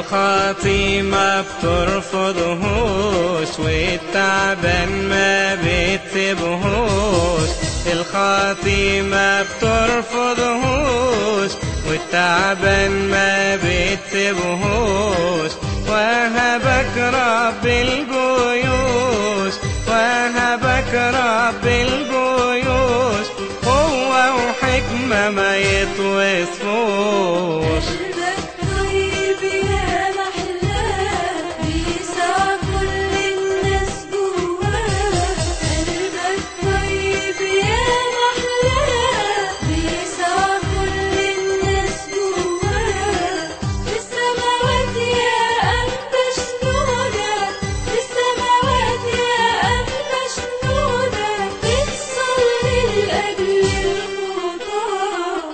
الخاطي ما بترفضهوش والتعبان ما بتسيبهوش. الخاطي ما بترفضهوش والتعبان ما بتسيبهوش. وهبك رب الجيوش وهبك رب الجيوش قوة وحكمة ما يتوصفوش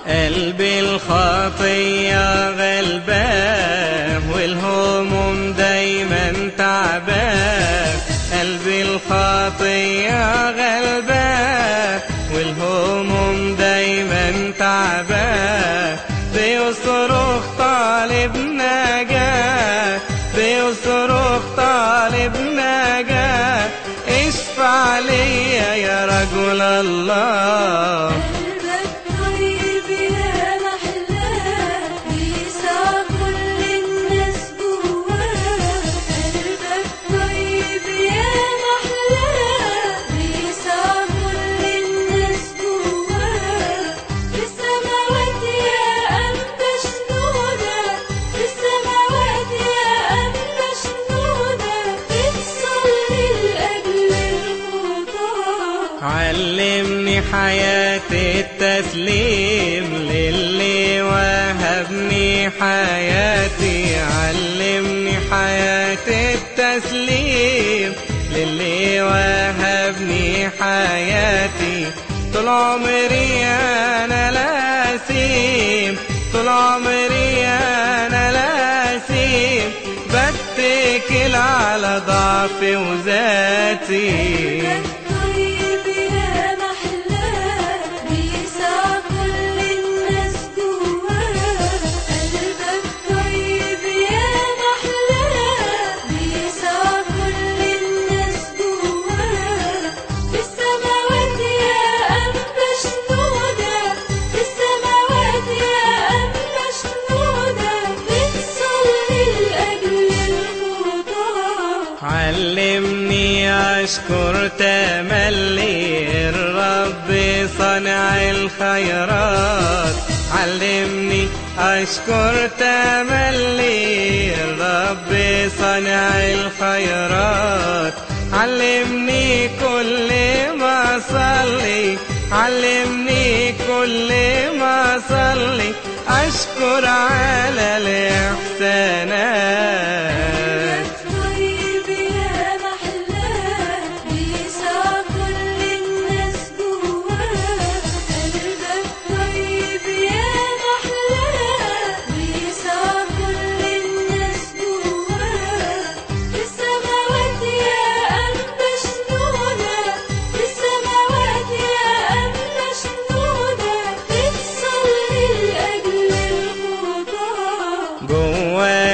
قلبي الخطية غلبان والهموم دايما تعبان. قلبي الخطية غلبان والهموم دايما تعبان. بيصرخ طالب نجاة بيصرخ طالب نجاة اشفع ليا يا رجل الله. حياة التسليم للي وهبني حياتي علمني حياة التسليم للي وهبني حياتي. طول عمري أنا لاسيم طول عمري أنا لاسيم بتكل على ضعفي وذاتي. أشكر تملي الرب صنع الخيرات. علمني أشكر تملي الرب صنع الخيرات. علمني كل ما صلي. علمني كل ما صلي. أشكر على الإحسانات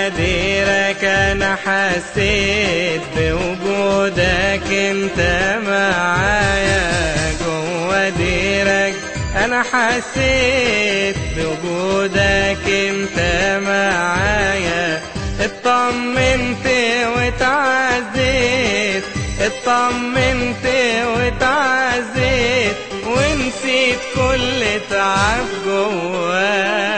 جوا ديرك أنا حسيت بوجودك انت معايا. جوا ديرك أنا حسيت بوجودك انت معايا. اطمنت وتعزيت اطمنت وتعزيت ونسيت كل تعب جوايا.